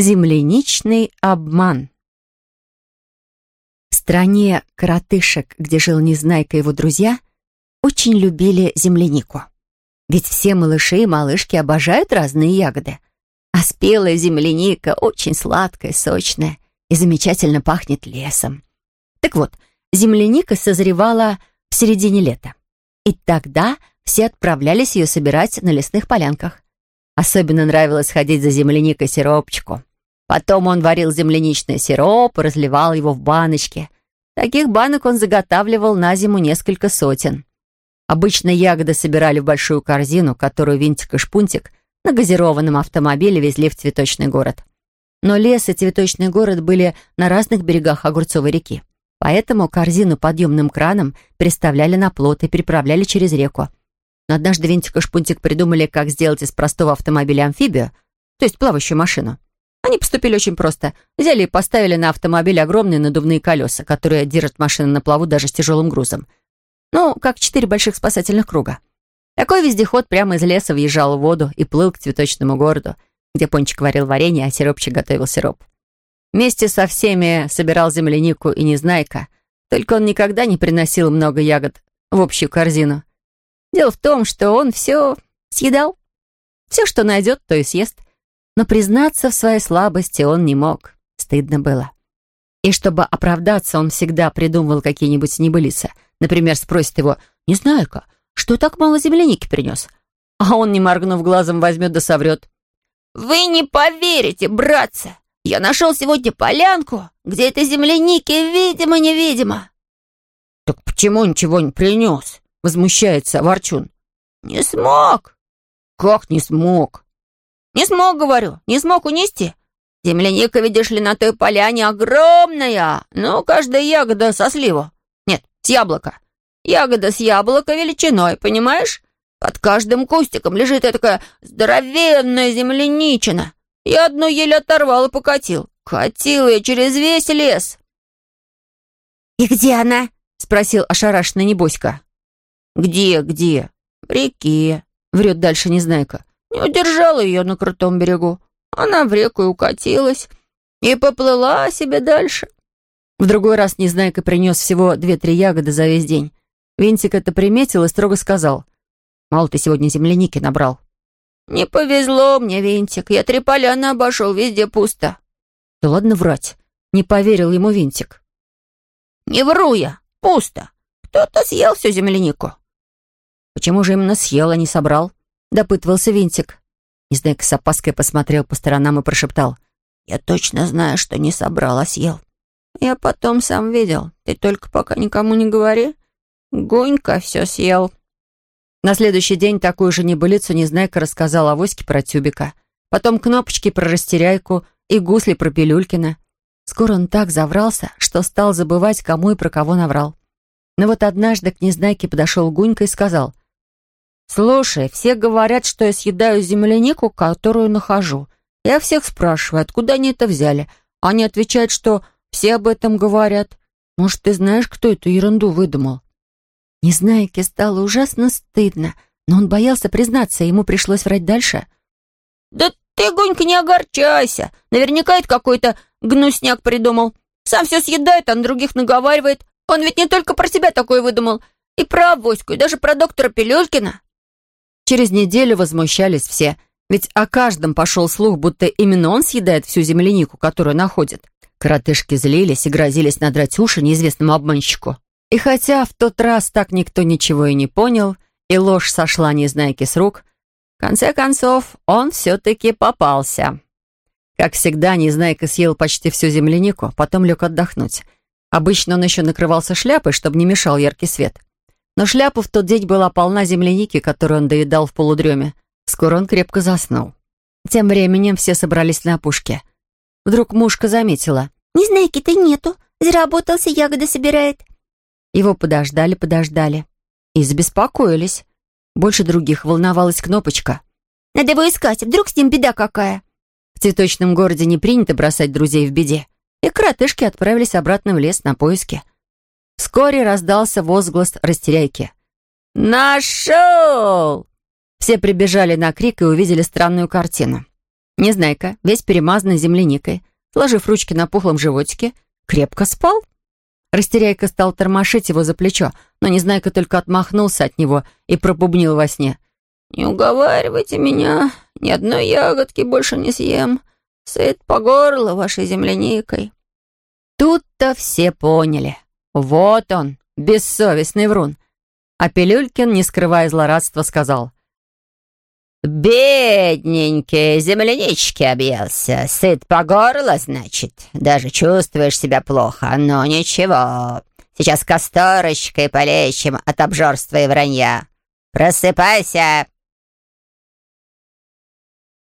Земляничный обман. В стране коротышек, где жил Незнайка и его друзья, очень любили землянику. Ведь все малыши и малышки обожают разные ягоды. А спелая земляника очень сладкая, сочная и замечательно пахнет лесом. Так вот, земляника созревала в середине лета. И тогда все отправлялись ее собирать на лесных полянках. Особенно нравилось ходить за земляникой сиропчику. Потом он варил земляничный сироп и разливал его в баночки. Таких банок он заготавливал на зиму несколько сотен. Обычно ягоды собирали в большую корзину, которую Винтик и Шпунтик на газированном автомобиле везли в цветочный город. Но лес и цветочный город были на разных берегах Огурцовой реки. Поэтому корзину подъемным краном переставляли на плот и переправляли через реку. Но однажды Винтик и Шпунтик придумали, как сделать из простого автомобиля амфибию, то есть плавающую машину. Они поступили очень просто. Взяли и поставили на автомобиль огромные надувные колеса, которые держат машину на плаву даже с тяжелым грузом. Ну, как четыре больших спасательных круга. Такой вездеход прямо из леса въезжал в воду и плыл к цветочному городу, где Пончик варил варенье, а сиропчик готовил сироп. Вместе со всеми собирал землянику и незнайка, только он никогда не приносил много ягод в общую корзину. Дело в том, что он все съедал. Все, что найдет, то и съест но признаться в своей слабости он не мог. Стыдно было. И чтобы оправдаться, он всегда придумывал какие-нибудь небылицы. Например, спросит его «Не знаю-ка, что так мало земляники принес?» А он, не моргнув глазом, возьмет да соврет. «Вы не поверите, братцы! Я нашел сегодня полянку, где этой земляники видимо-невидимо!» «Так почему ничего не принес?» — возмущается Ворчун. «Не смог!» «Как не смог?» «Не смог, говорю, не смог унести. Земляника, видишь ли, на той поляне огромная. Ну, каждая ягода со сливу. Нет, с яблока. Ягода с яблока величиной, понимаешь? Под каждым кустиком лежит такая здоровенная земляничина. Я одну еле оторвал и покатил. Катил я через весь лес. «И где она?» — спросил ошарашенный Небоська. «Где, где?» «В реке», — врет дальше Незнайка. Не удержала ее на крутом берегу. Она в реку и укатилась. И поплыла себе дальше. В другой раз Незнайка принес всего две-три ягоды за весь день. Винтик это приметил и строго сказал. «Мало ты сегодня земляники набрал». «Не повезло мне, Винтик. Я три поляны обошел, везде пусто». «Да ладно врать». Не поверил ему Винтик. «Не вру я. Пусто. Кто-то съел всю землянику». «Почему же именно съел, а не собрал?» — допытывался Винтик. Незнайка с опаской посмотрел по сторонам и прошептал. «Я точно знаю, что не собрал, а съел. Я потом сам видел. Ты только пока никому не говори. Гонька все съел». На следующий день такую же небылицу Незнайка рассказал Авоське про Тюбика. Потом Кнопочки про Растеряйку и Гусли про Пилюлькина. Скоро он так заврался, что стал забывать, кому и про кого наврал. Но вот однажды к Незнайке подошел Гунька и сказал, «Слушай, все говорят, что я съедаю землянику, которую нахожу. Я всех спрашиваю, откуда они это взяли. Они отвечают, что все об этом говорят. Может, ты знаешь, кто эту ерунду выдумал?» Незнайке стало ужасно стыдно, но он боялся признаться, и ему пришлось врать дальше. «Да ты, Гонька, не огорчайся. Наверняка это какой-то гнусняк придумал. Сам все съедает, а на других наговаривает. Он ведь не только про себя такое выдумал, и про Авоську, и даже про доктора Пелюлькина». Через неделю возмущались все, ведь о каждом пошел слух, будто именно он съедает всю землянику, которую находит. Коротышки злились и грозились надрать уши неизвестному обманщику. И хотя в тот раз так никто ничего и не понял, и ложь сошла незнайки с рук, в конце концов он все-таки попался. Как всегда, Незнайка съел почти всю землянику, потом лег отдохнуть. Обычно он еще накрывался шляпой, чтобы не мешал яркий свет. Но шляпа в тот день была полна земляники, которую он доедал в полудреме. Скоро он крепко заснул. Тем временем все собрались на опушке. Вдруг мушка заметила. «Незнайки-то нету. Заработался, ягоды собирает». Его подождали, подождали. И забеспокоились. Больше других волновалась Кнопочка. «Надо его искать, вдруг с ним беда какая». В цветочном городе не принято бросать друзей в беде. И коротышки отправились обратно в лес на поиски. Вскоре раздался возглас растеряйки. «Нашел!» Все прибежали на крик и увидели странную картину. Незнайка, весь перемазанный земляникой, сложив ручки на пухлом животике, крепко спал. Растеряйка стал тормошить его за плечо, но Незнайка только отмахнулся от него и пробубнил во сне. «Не уговаривайте меня, ни одной ягодки больше не съем. Сыт по горло вашей земляникой». Тут-то все поняли. Вот он, бессовестный врун. А Пилюлькин, не скрывая злорадства, сказал. «Бедненький, землянички объелся. Сыт по горло, значит. Даже чувствуешь себя плохо, но ничего. Сейчас косторочкой полечим от обжорства и вранья. Просыпайся!»